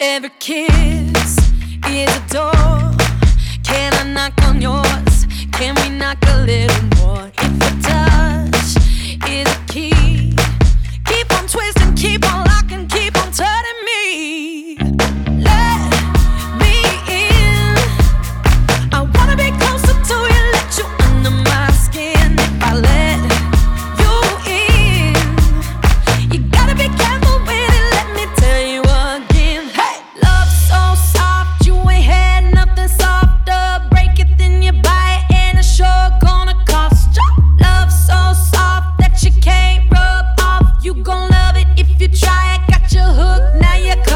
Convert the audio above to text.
Every kiss is a door. if you try, I got your hook. Now you're.